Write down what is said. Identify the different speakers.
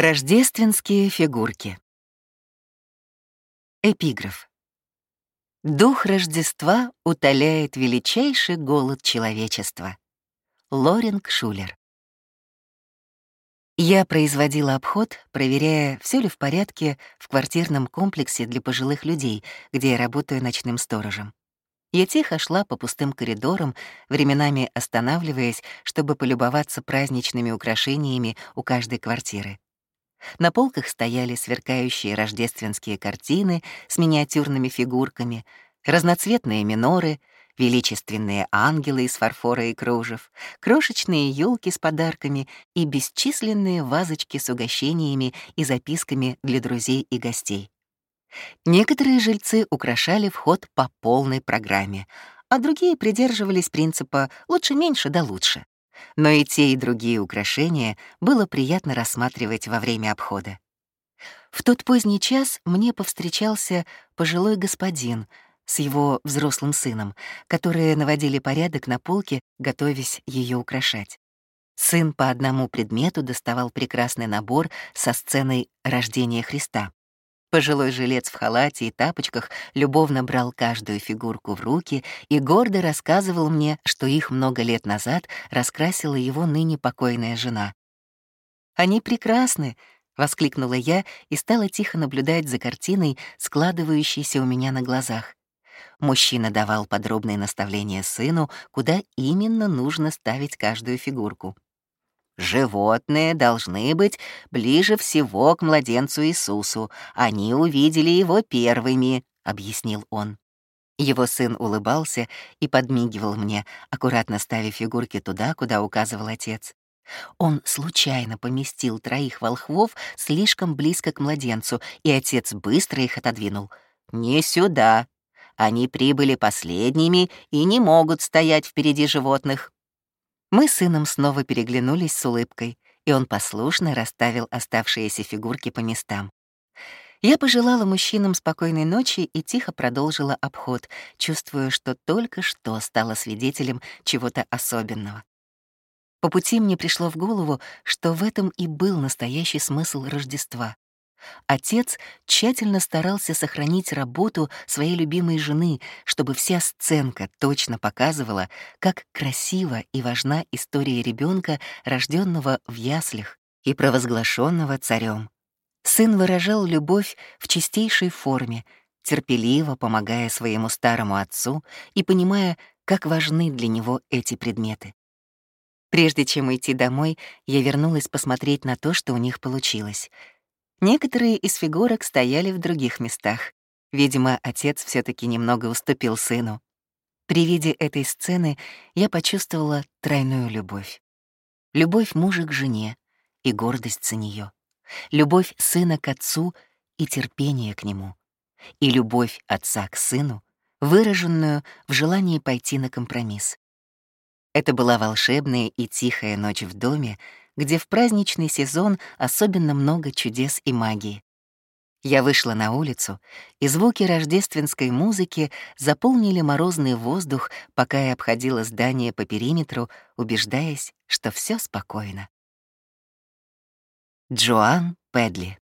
Speaker 1: Рождественские фигурки. Эпиграф. Дух Рождества утоляет величайший голод человечества. Лоринг Шулер. Я производила обход, проверяя, все ли в порядке в квартирном комплексе для пожилых людей, где я работаю ночным сторожем. Я тихо шла по пустым коридорам, временами останавливаясь, чтобы полюбоваться праздничными украшениями у каждой квартиры. На полках стояли сверкающие рождественские картины с миниатюрными фигурками, разноцветные миноры, величественные ангелы из фарфора и кружев, крошечные елки с подарками и бесчисленные вазочки с угощениями и записками для друзей и гостей. Некоторые жильцы украшали вход по полной программе, а другие придерживались принципа «лучше меньше да лучше» но и те, и другие украшения было приятно рассматривать во время обхода. В тот поздний час мне повстречался пожилой господин с его взрослым сыном, которые наводили порядок на полке, готовясь ее украшать. Сын по одному предмету доставал прекрасный набор со сценой рождения Христа. Пожилой жилец в халате и тапочках любовно брал каждую фигурку в руки и гордо рассказывал мне, что их много лет назад раскрасила его ныне покойная жена. «Они прекрасны!» — воскликнула я и стала тихо наблюдать за картиной, складывающейся у меня на глазах. Мужчина давал подробные наставления сыну, куда именно нужно ставить каждую фигурку. Животные должны быть ближе всего к младенцу Иисусу. Они увидели его первыми, — объяснил он. Его сын улыбался и подмигивал мне, аккуратно ставя фигурки туда, куда указывал отец. Он случайно поместил троих волхвов слишком близко к младенцу, и отец быстро их отодвинул. «Не сюда. Они прибыли последними и не могут стоять впереди животных». Мы с сыном снова переглянулись с улыбкой, и он послушно расставил оставшиеся фигурки по местам. Я пожелала мужчинам спокойной ночи и тихо продолжила обход, чувствуя, что только что стала свидетелем чего-то особенного. По пути мне пришло в голову, что в этом и был настоящий смысл Рождества. Отец тщательно старался сохранить работу своей любимой жены, чтобы вся сценка точно показывала, как красива и важна история ребенка, рожденного в яслях и провозглашенного царем. Сын выражал любовь в чистейшей форме, терпеливо помогая своему старому отцу и понимая, как важны для него эти предметы. Прежде чем идти домой, я вернулась посмотреть на то, что у них получилось — Некоторые из фигурок стояли в других местах. Видимо, отец все таки немного уступил сыну. При виде этой сцены я почувствовала тройную любовь. Любовь мужа к жене и гордость за нее, любовь сына к отцу и терпение к нему, и любовь отца к сыну, выраженную в желании пойти на компромисс. Это была волшебная и тихая ночь в доме, где в праздничный сезон особенно много чудес и магии. Я вышла на улицу, и звуки рождественской музыки заполнили морозный воздух, пока я обходила здание по периметру, убеждаясь, что все спокойно. Джоан Пэдли